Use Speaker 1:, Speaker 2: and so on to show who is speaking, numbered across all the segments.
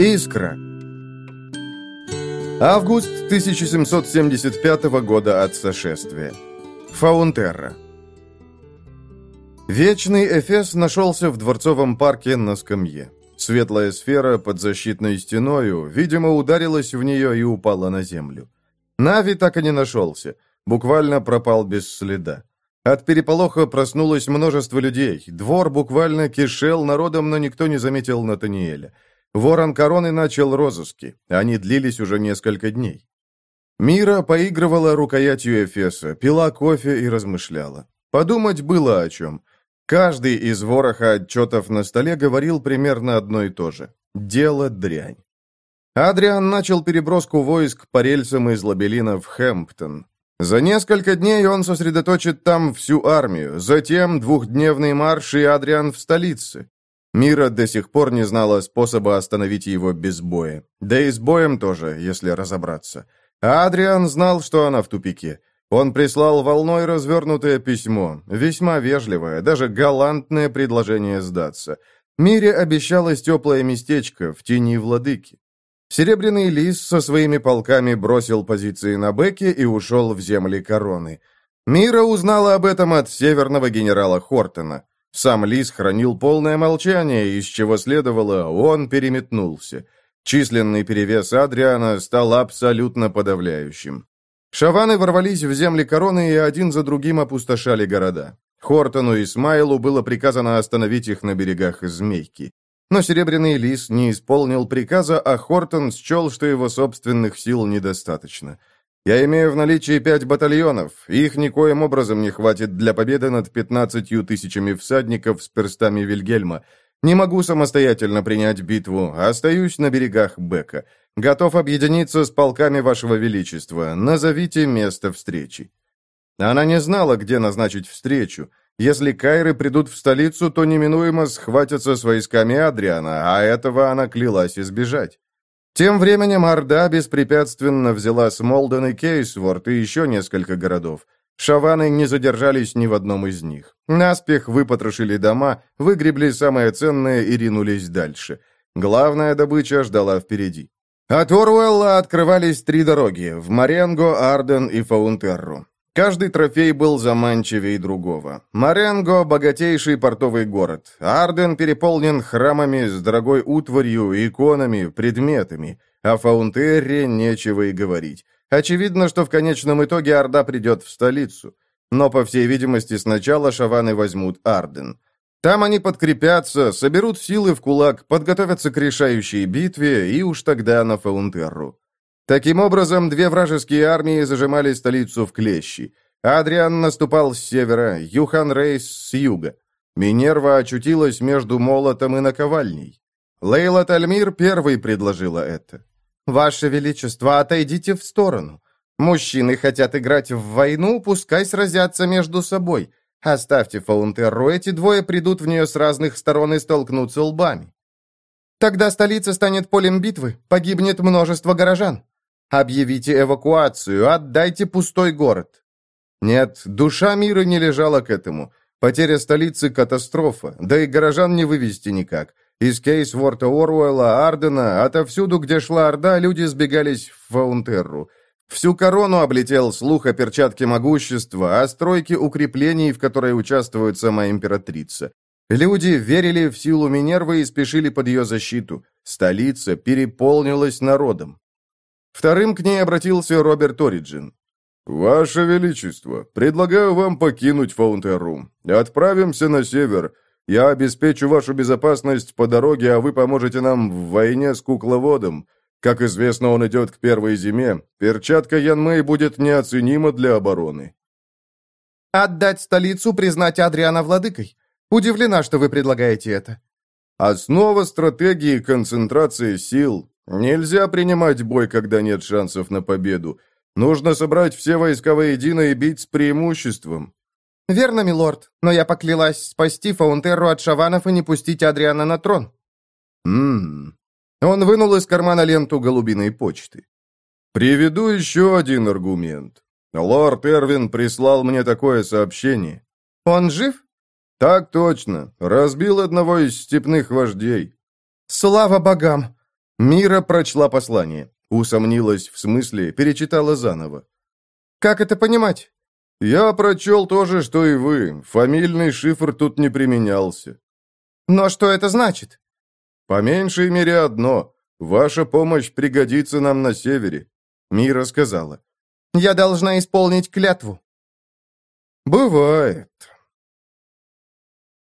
Speaker 1: Искра. Август 1775 года от сошествия. Фаунтерра. Вечный Эфес нашелся в дворцовом парке на скамье. Светлая сфера под защитной стеною, видимо, ударилась в нее и упала на землю. Нави так и не нашелся, буквально пропал без следа. От переполоха проснулось множество людей, двор буквально кишел народом, но никто не заметил Натаниэля. Ворон Короны начал розыски, они длились уже несколько дней. Мира поигрывала рукоятью Эфеса, пила кофе и размышляла. Подумать было о чем. Каждый из вороха отчетов на столе говорил примерно одно и то же. Дело дрянь. Адриан начал переброску войск по рельсам из Лабелина в Хэмптон. За несколько дней он сосредоточит там всю армию, затем двухдневный марш и Адриан в столице. Мира до сих пор не знала способа остановить его без боя. Да и с боем тоже, если разобраться. А Адриан знал, что она в тупике. Он прислал волной развернутое письмо, весьма вежливое, даже галантное предложение сдаться. Мире обещалось теплое местечко в тени владыки. Серебряный лис со своими полками бросил позиции на Беке и ушел в земли короны. Мира узнала об этом от северного генерала Хортона. Сам лис хранил полное молчание, из чего следовало, он переметнулся. Численный перевес Адриана стал абсолютно подавляющим. Шаваны ворвались в земли короны и один за другим опустошали города. Хортону и Смайлу было приказано остановить их на берегах Змейки. Но Серебряный Лис не исполнил приказа, а Хортон счел, что его собственных сил недостаточно. «Я имею в наличии пять батальонов, их никоим образом не хватит для победы над пятнадцатью тысячами всадников с перстами Вильгельма. Не могу самостоятельно принять битву, остаюсь на берегах Бека. Готов объединиться с полками вашего величества. Назовите место встречи». Она не знала, где назначить встречу. Если кайры придут в столицу, то неминуемо схватятся с войсками Адриана, а этого она клялась избежать. Тем временем Орда беспрепятственно взяла Смолден и Кейсворт и еще несколько городов. Шаваны не задержались ни в одном из них. Наспех выпотрошили дома, выгребли самое ценное и ринулись дальше. Главная добыча ждала впереди. От Оруэлла открывались три дороги – в Маренго, Арден и Фаунтерру. Каждый трофей был заманчивее другого. Маренго – богатейший портовый город. Арден переполнен храмами с дорогой утварью, иконами, предметами. О Фаунтерре нечего и говорить. Очевидно, что в конечном итоге Орда придет в столицу. Но, по всей видимости, сначала шаваны возьмут Арден. Там они подкрепятся, соберут силы в кулак, подготовятся к решающей битве и уж тогда на Фаунтерру. Таким образом, две вражеские армии зажимали столицу в клещи. Адриан наступал с севера, Юхан Рейс с юга. Минерва очутилась между молотом и наковальней. Лейла Тальмир первой предложила это. «Ваше Величество, отойдите в сторону. Мужчины хотят играть в войну, пускай сразятся между собой. Оставьте Фаунтерру, эти двое придут в нее с разных сторон и столкнутся лбами. Тогда столица станет полем битвы, погибнет множество горожан. Объявите эвакуацию, отдайте пустой город. Нет, душа мира не лежала к этому. Потеря столицы – катастрофа, да и горожан не вывести никак. Из Кейсворта Оруэлла, Ардена, отовсюду, где шла Орда, люди сбегались в Фаунтерру. Всю корону облетел слух о перчатке могущества, о стройке укреплений, в которой участвует сама императрица. Люди верили в силу Минервы и спешили под ее защиту. Столица переполнилась народом. Вторым к ней обратился Роберт Ориджин. «Ваше Величество, предлагаю вам покинуть Фаунтерру. Отправимся на север. Я обеспечу вашу безопасность по дороге, а вы поможете нам в войне с кукловодом. Как известно, он идет к первой зиме. Перчатка Янмэй будет неоценима для обороны».
Speaker 2: «Отдать столицу, признать Адриана владыкой. Удивлена, что вы предлагаете это».
Speaker 1: «Основа стратегии – концентрация сил. Нельзя принимать бой, когда нет шансов на победу. Нужно собрать все войска воедино и бить с преимуществом».
Speaker 2: «Верно, милорд, но я поклялась спасти Фаунтерру от шаванов и не пустить Адриана на трон».
Speaker 1: «Ммм, он вынул из кармана ленту голубиной почты. «Приведу еще один аргумент. Лорд Эрвин прислал мне такое сообщение».
Speaker 2: «Он жив?»
Speaker 1: «Так точно. Разбил одного из степных вождей».
Speaker 2: «Слава богам!
Speaker 1: Мира прочла послание. Усомнилась в смысле, перечитала заново.
Speaker 2: «Как это понимать?»
Speaker 1: «Я прочел то же, что и вы. Фамильный шифр тут не применялся».
Speaker 2: «Но что это значит?»
Speaker 1: «По меньшей мере одно. Ваша помощь пригодится нам на севере», — Мира сказала.
Speaker 2: «Я должна исполнить клятву».
Speaker 1: «Бывает».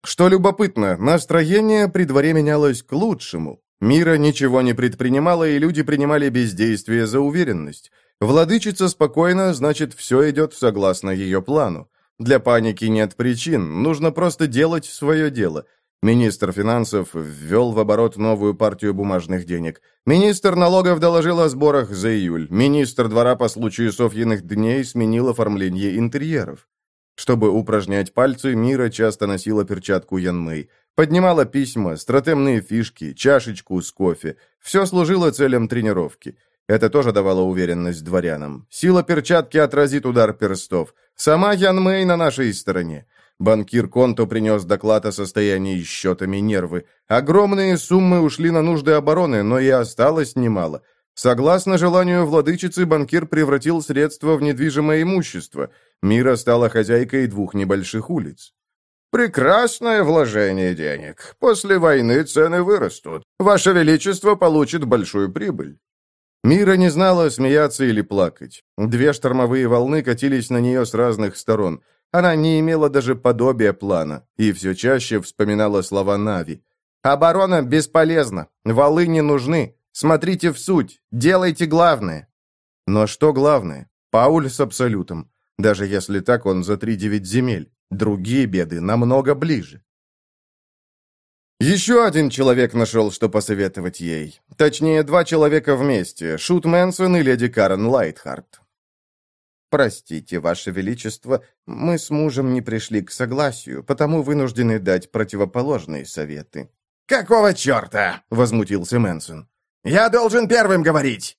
Speaker 1: Что любопытно, настроение при дворе менялось к лучшему. Мира ничего не предпринимала, и люди принимали бездействие за уверенность. Владычица спокойна, значит, все идет согласно ее плану. Для паники нет причин, нужно просто делать свое дело. Министр финансов ввел в оборот новую партию бумажных денег. Министр налогов доложил о сборах за июль. Министр двора по случаю Софьиных дней сменил оформление интерьеров. Чтобы упражнять пальцы, Мира часто носила перчатку Янмэй. Поднимала письма, стратемные фишки, чашечку с кофе. Все служило целям тренировки. Это тоже давало уверенность дворянам. Сила перчатки отразит удар перстов. Сама Ян Мэй на нашей стороне. Банкир Конто принес доклад о состоянии счетами нервы. Огромные суммы ушли на нужды обороны, но и осталось немало. Согласно желанию владычицы, банкир превратил средства в недвижимое имущество. Мира стала хозяйкой двух небольших улиц. «Прекрасное вложение денег. После войны цены вырастут. Ваше Величество получит большую прибыль». Мира не знала, смеяться или плакать. Две штормовые волны катились на нее с разных сторон. Она не имела даже подобия плана и все чаще вспоминала слова Нави. «Оборона бесполезна. Валы не нужны. Смотрите в суть. Делайте главное». Но что главное? Пауль с Абсолютом. Даже если так, он за тридевять земель. Другие беды намного ближе. Еще один человек нашел, что посоветовать ей. Точнее, два человека вместе, Шут Мэнсон и леди Карен Лайтхарт. «Простите, Ваше Величество, мы с мужем не пришли к согласию, потому вынуждены дать противоположные советы».
Speaker 3: «Какого черта?» — возмутился Мэнсон. «Я должен первым говорить!»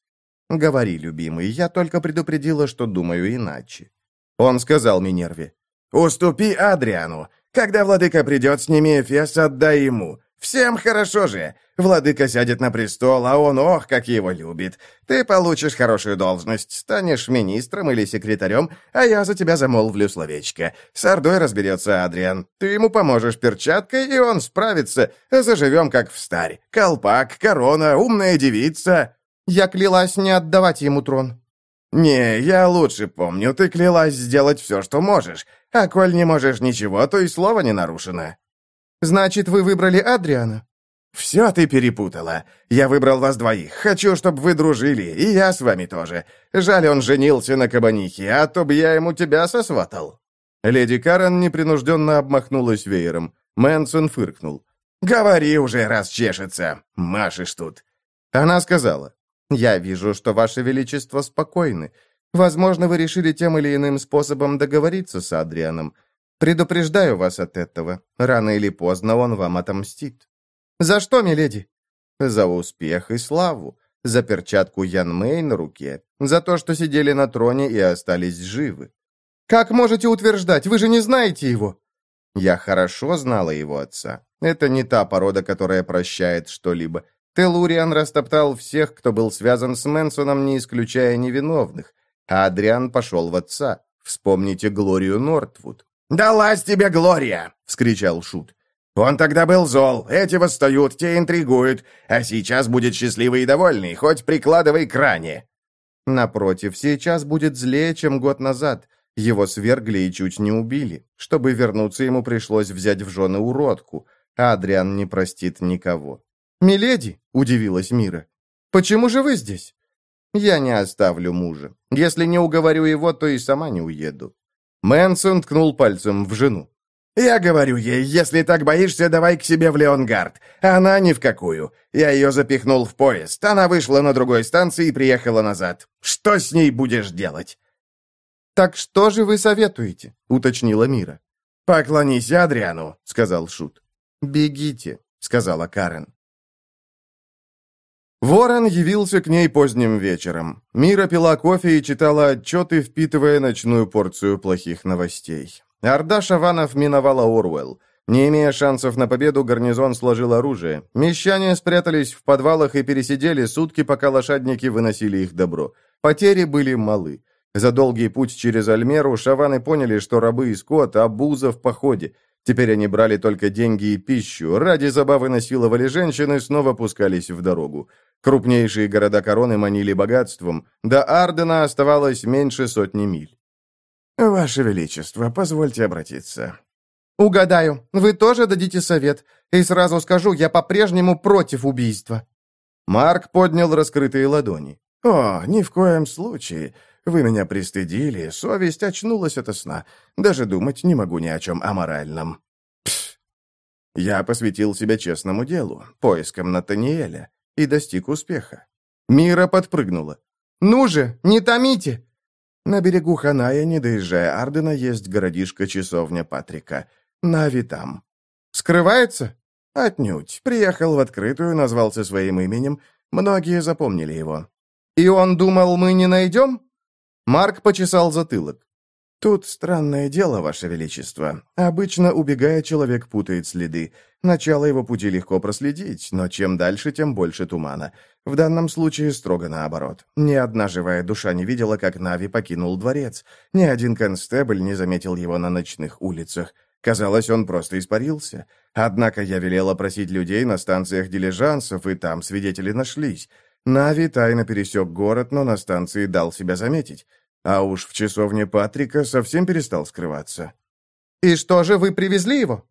Speaker 1: «Говори, любимый, я только предупредила, что думаю иначе». Он сказал Минерве.
Speaker 3: «Уступи Адриану. Когда владыка придет, сними Эфес, отдай ему. Всем хорошо же. Владыка сядет на престол, а он, ох, как его любит. Ты получишь хорошую должность, станешь министром или секретарем, а я за тебя замолвлю словечко. С Ордой разберется Адриан. Ты ему поможешь перчаткой, и он справится. Заживем, как в старь. Колпак, корона, умная девица».
Speaker 2: Я клялась не отдавать ему трон.
Speaker 3: «Не, я лучше помню, ты клялась сделать все, что можешь, а коль не можешь ничего, то и слово не нарушено».
Speaker 2: «Значит, вы выбрали Адриана?»
Speaker 3: «Все ты перепутала. Я выбрал вас двоих. Хочу, чтобы вы дружили, и я с вами тоже. Жаль, он женился на кабанихе, а то бы я ему тебя сосватал».
Speaker 1: Леди Карен непринужденно обмахнулась веером. Мэнсон фыркнул.
Speaker 3: «Говори уже, раз чешется. Машешь тут».
Speaker 1: Она сказала.
Speaker 2: «Я вижу, что Ваше Величество спокойны. Возможно, вы решили тем или иным способом договориться с Адрианом. Предупреждаю вас от этого. Рано или поздно он вам отомстит». «За что, миледи?» «За успех и славу. За перчатку Ян Мэй на руке. За то, что сидели на троне и остались живы». «Как можете утверждать? Вы же не знаете его!»
Speaker 1: «Я хорошо знала его отца. Это не та порода, которая прощает что-либо. Телуриан растоптал всех, кто был связан с Мэнсоном, не исключая невиновных. А Адриан пошел в отца. Вспомните Глорию Нортвуд.
Speaker 3: «Далась тебе Глория!» — вскричал Шут. «Он тогда был зол, эти восстают, те интригуют, а сейчас будет счастливый и довольный, хоть прикладывай к ране».
Speaker 2: Напротив, сейчас будет злее, чем год назад. Его свергли и чуть не убили. Чтобы вернуться, ему пришлось взять в жены уродку. А Адриан не простит никого. «Миледи!» — удивилась Мира. «Почему же вы здесь?» «Я не оставлю мужа. Если не уговорю его, то и сама не уеду».
Speaker 1: Мэнсон ткнул пальцем в жену.
Speaker 3: «Я говорю ей, если так боишься, давай к себе в Леонгард. Она ни в какую. Я ее запихнул в поезд. Она вышла на другой станции и приехала назад. Что с ней будешь делать?»
Speaker 2: «Так что же вы советуете?» — уточнила Мира.
Speaker 3: «Поклонись Адриану», — сказал Шут.
Speaker 2: «Бегите», — сказала Карен.
Speaker 1: Ворон явился к ней поздним вечером. Мира пила кофе и читала отчеты, впитывая ночную порцию плохих новостей. Орда Шаванов миновала Оруэлл. Не имея шансов на победу, гарнизон сложил оружие. Мещане спрятались в подвалах и пересидели сутки, пока лошадники выносили их добро. Потери были малы. За долгий путь через Альмеру шаваны поняли, что рабы и скот – обуза в походе. Теперь они брали только деньги и пищу, ради забавы насиловали женщин и снова пускались в дорогу. Крупнейшие города короны манили богатством, до Ардена оставалось меньше сотни миль.
Speaker 3: «Ваше Величество, позвольте обратиться».
Speaker 2: «Угадаю, вы тоже дадите совет, и сразу скажу, я по-прежнему против убийства».
Speaker 1: Марк поднял раскрытые ладони.
Speaker 3: «О, ни в коем случае. Вы меня пристыдили, совесть очнулась ото сна. Даже думать не могу ни о чем аморальном. Пф. Я посвятил себя честному делу, поискам Натаниэля, и достиг успеха.
Speaker 1: Мира подпрыгнула.
Speaker 2: «Ну же, не томите!»
Speaker 3: На берегу Ханая, не доезжая Ардена, есть городишко-часовня Патрика. Нави там.
Speaker 2: «Скрывается?»
Speaker 3: «Отнюдь. Приехал в открытую, назвался своим именем. Многие запомнили его».
Speaker 2: «И он думал, мы не найдем?»
Speaker 1: Марк почесал затылок.
Speaker 3: «Тут странное дело, Ваше Величество. Обычно, убегая, человек путает следы. Начало его пути легко проследить, но чем дальше, тем больше тумана. В данном случае строго наоборот. Ни одна живая душа не видела, как Нави покинул дворец. Ни один констебль не заметил его на ночных улицах. Казалось, он просто испарился. Однако я велела просить людей на станциях дилижансов, и там свидетели нашлись. Нави тайно пересек город, но на станции дал себя заметить. А уж в часовне Патрика совсем перестал скрываться.
Speaker 2: «И что же, вы привезли его?»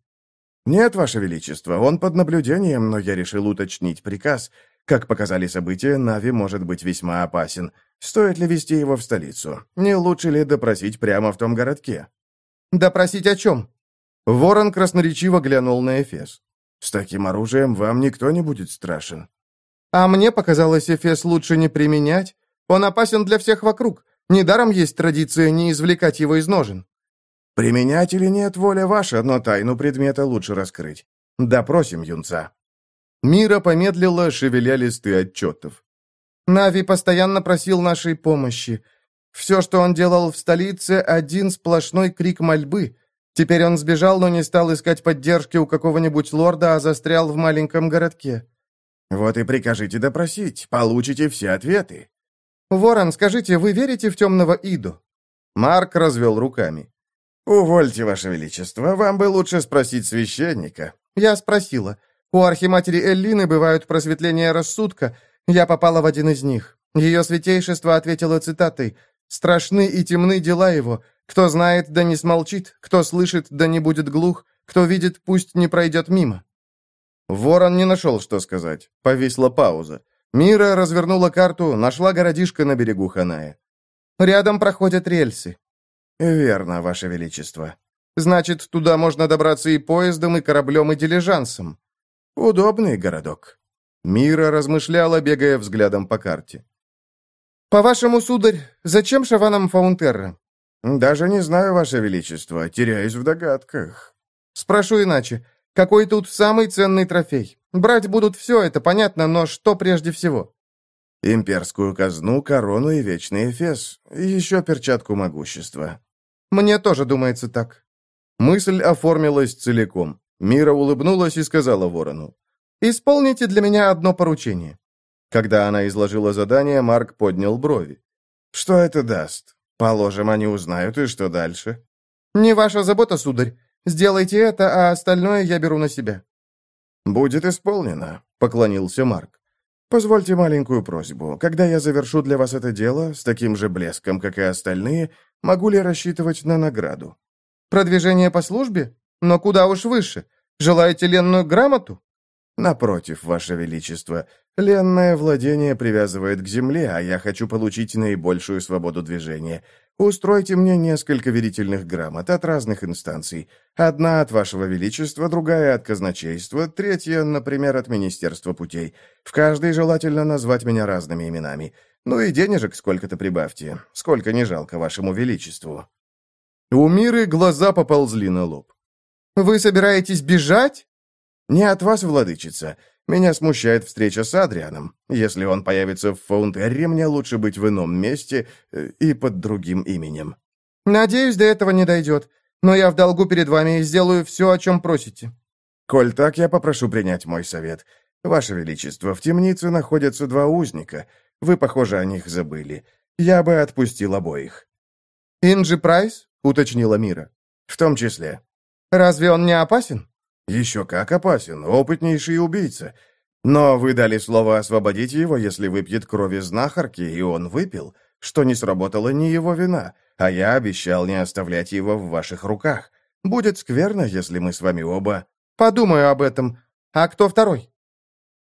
Speaker 3: «Нет, Ваше Величество, он под наблюдением, но я решил уточнить приказ. Как показали события, Нави может быть весьма опасен. Стоит ли вести его в столицу? Не лучше ли допросить прямо в том городке?»
Speaker 2: «Допросить о чем?»
Speaker 1: Ворон красноречиво глянул на Эфес.
Speaker 3: «С таким оружием вам никто не будет страшен».
Speaker 2: А мне показалось, Эфес лучше не применять. Он опасен для всех вокруг. Недаром есть традиция не извлекать его из ножен.
Speaker 3: Применять или нет, воля ваша, но тайну предмета лучше раскрыть. Допросим юнца.
Speaker 1: Мира помедлила, шевеля листы отчетов.
Speaker 2: Нави постоянно просил нашей помощи. Все, что он делал в столице, один сплошной крик мольбы. Теперь он сбежал, но не стал искать поддержки у какого-нибудь лорда, а застрял в маленьком городке.
Speaker 3: Вот и прикажите допросить, получите все ответы.
Speaker 2: Ворон, скажите, вы верите в темного Иду?
Speaker 1: Марк развел руками.
Speaker 3: «Увольте, Ваше Величество, вам бы лучше спросить священника».
Speaker 2: «Я спросила. У архиматери Эллины бывают просветления рассудка. Я попала в один из них. Ее святейшество ответило цитатой «Страшны и темны дела его. Кто знает, да не смолчит. Кто слышит, да не будет глух. Кто видит, пусть не пройдет мимо».
Speaker 1: Ворон не нашел, что сказать. Повисла пауза. Мира развернула карту, нашла городишко на берегу Ханая.
Speaker 2: «Рядом проходят рельсы».
Speaker 3: «Верно, Ваше Величество».
Speaker 2: «Значит, туда можно добраться и поездом, и кораблем, и дилижансом».
Speaker 3: «Удобный городок».
Speaker 1: Мира размышляла, бегая взглядом по карте.
Speaker 2: «По-вашему, сударь, зачем шаванам Фаунтерра?»
Speaker 3: «Даже не знаю, Ваше Величество, теряюсь в догадках».
Speaker 2: «Спрошу иначе. Какой тут самый ценный трофей? Брать будут все, это понятно, но что прежде всего?»
Speaker 3: «Имперскую казну, корону и вечный эфес. Еще перчатку могущества».
Speaker 2: «Мне тоже думается так».
Speaker 1: Мысль оформилась целиком. Мира улыбнулась и сказала ворону.
Speaker 2: «Исполните для меня одно поручение».
Speaker 1: Когда она изложила задание, Марк поднял брови.
Speaker 3: «Что это даст? Положим, они узнают, и что дальше?»
Speaker 2: «Не ваша забота, сударь. Сделайте это, а остальное я беру на себя».
Speaker 3: «Будет исполнено», — поклонился Марк. «Позвольте маленькую просьбу. Когда я завершу для вас это дело, с таким же блеском, как и остальные, могу ли рассчитывать на награду?»
Speaker 2: «Продвижение по службе? Но куда уж выше. Желаете ленную грамоту?»
Speaker 3: «Напротив, Ваше Величество, ленное владение привязывает к земле, а я хочу получить наибольшую свободу движения. Устройте мне несколько верительных грамот от разных инстанций. Одна от Вашего Величества, другая от казначейства, третья, например, от Министерства путей. В каждой желательно назвать меня разными именами. Ну и денежек сколько-то прибавьте. Сколько не жалко Вашему Величеству».
Speaker 1: У Миры глаза поползли на лоб.
Speaker 2: «Вы собираетесь бежать?»
Speaker 3: «Не от вас, владычица. Меня смущает встреча с Адрианом. Если он появится в Фаунтерре, мне лучше быть в ином месте э, и под другим именем».
Speaker 2: «Надеюсь, до этого не дойдет. Но я в долгу перед вами и сделаю все, о чем просите».
Speaker 3: «Коль так, я попрошу принять мой совет. Ваше Величество, в темнице находятся два узника. Вы, похоже, о них забыли. Я бы отпустил обоих».
Speaker 2: «Инджи Прайс?» — уточнила Мира.
Speaker 3: «В том числе».
Speaker 2: «Разве он не опасен?»
Speaker 3: «Еще как опасен. Опытнейший убийца. Но вы дали слово освободить его, если выпьет крови знахарки, и он выпил, что не сработало не его вина, а я обещал не оставлять его в ваших руках. Будет скверно, если мы с вами оба...»
Speaker 2: «Подумаю об этом. А кто второй?»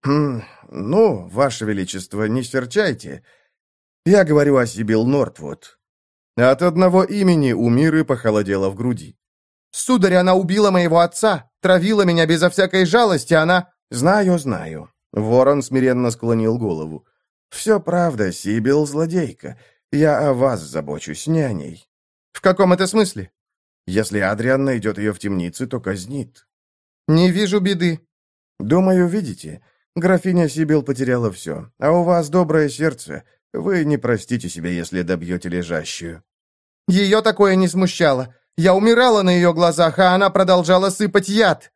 Speaker 3: «Хм, ну, ваше величество, не серчайте. Я говорю о Сибил Нортвуд».
Speaker 1: От одного имени у Миры похолодело в груди.
Speaker 2: «Сударь, она убила моего отца, травила меня безо всякой жалости, она...»
Speaker 3: «Знаю, знаю». Ворон смиренно склонил голову. «Все правда, Сибил злодейка. Я о вас забочусь, не о ней».
Speaker 2: «В каком это смысле?»
Speaker 3: «Если Адриан найдет ее в темнице, то казнит».
Speaker 2: «Не вижу беды».
Speaker 3: «Думаю, видите. Графиня Сибил потеряла все, а у вас доброе сердце. Вы не простите себя, если добьете лежащую».
Speaker 2: «Ее такое не смущало. Я умирала на ее глазах, а она продолжала сыпать яд».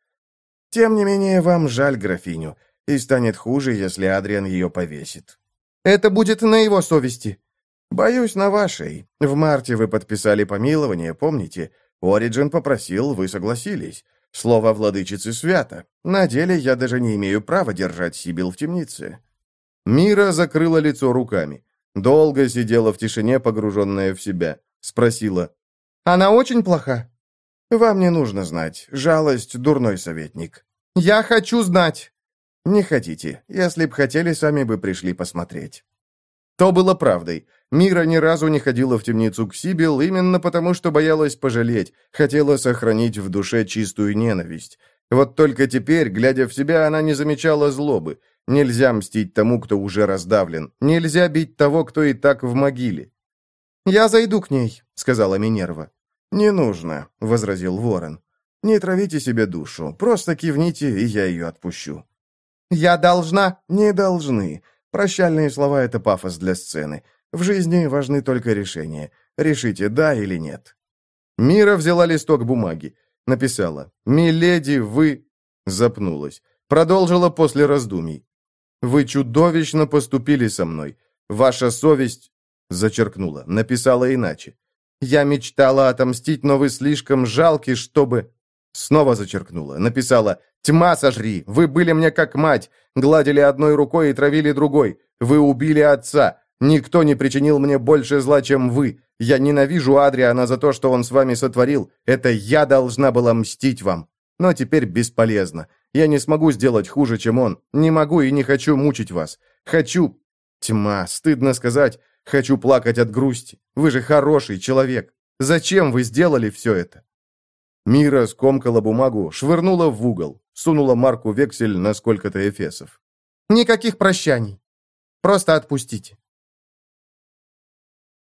Speaker 3: «Тем не менее, вам жаль графиню, и станет хуже, если Адриан ее повесит».
Speaker 2: «Это будет на его совести».
Speaker 3: «Боюсь, на вашей. В марте вы подписали помилование, помните? Ориджин попросил, вы согласились. Слово владычицы свято. На деле я даже не имею права держать Сибил в темнице».
Speaker 1: Мира закрыла лицо руками. Долго сидела в тишине, погруженная в себя. Спросила.
Speaker 2: «Она очень плоха?»
Speaker 3: «Вам не нужно знать. Жалость — дурной советник».
Speaker 2: «Я хочу знать».
Speaker 3: «Не хотите. Если б хотели, сами бы пришли посмотреть».
Speaker 1: То было правдой. Мира ни разу не ходила в темницу к Сибил именно потому, что боялась пожалеть, хотела сохранить в душе чистую ненависть. Вот только теперь, глядя в себя, она не замечала злобы. Нельзя мстить тому, кто уже раздавлен. Нельзя бить того, кто и так в могиле.
Speaker 2: «Я зайду к ней», — сказала Минерва.
Speaker 3: «Не нужно», — возразил Ворон. «Не травите себе душу. Просто кивните, и я ее отпущу».
Speaker 2: «Я должна...»
Speaker 3: «Не должны. Прощальные слова — это пафос для сцены. В жизни важны только решения. Решите, да или нет».
Speaker 1: Мира взяла листок бумаги. Написала «Миледи, вы...» Запнулась. Продолжила после раздумий. «Вы чудовищно поступили со мной. Ваша совесть...» Зачеркнула. Написала иначе. «Я мечтала отомстить, но вы слишком жалки, чтобы...» Снова зачеркнула. Написала «Тьма сожри! Вы были мне как мать! Гладили одной рукой и травили другой! Вы убили отца! Никто не причинил мне больше зла, чем вы. Я ненавижу Адриана за то, что он с вами сотворил. Это я должна была мстить вам. Но теперь бесполезно. Я не смогу сделать хуже, чем он. Не могу и не хочу мучить вас. Хочу... Тьма, стыдно сказать. Хочу плакать от грусти. Вы же хороший человек. Зачем вы сделали все это?» Мира скомкала бумагу, швырнула в угол, сунула марку вексель на сколько-то эфесов.
Speaker 2: «Никаких прощаний. Просто отпустите».